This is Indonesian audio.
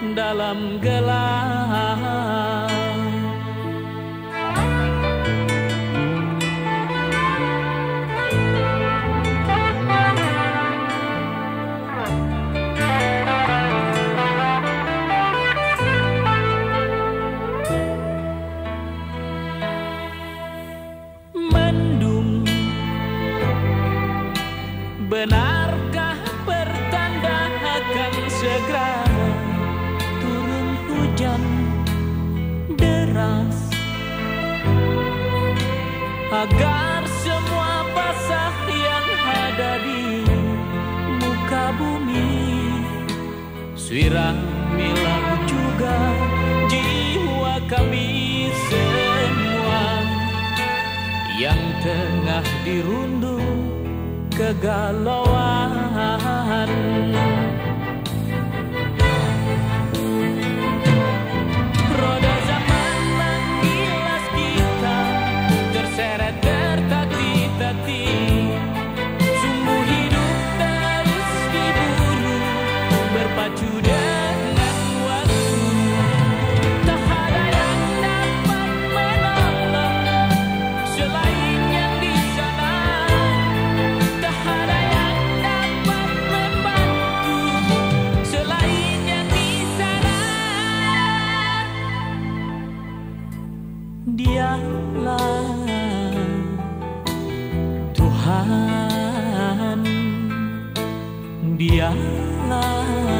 dalam gelap. Mendung. Benarkah pertanda akan segera Agar semua basah yang ada di muka bumi Siramilah juga jiwa kami semua. Yang tengah dirundung kegalauan Dialah Tuhan Dialah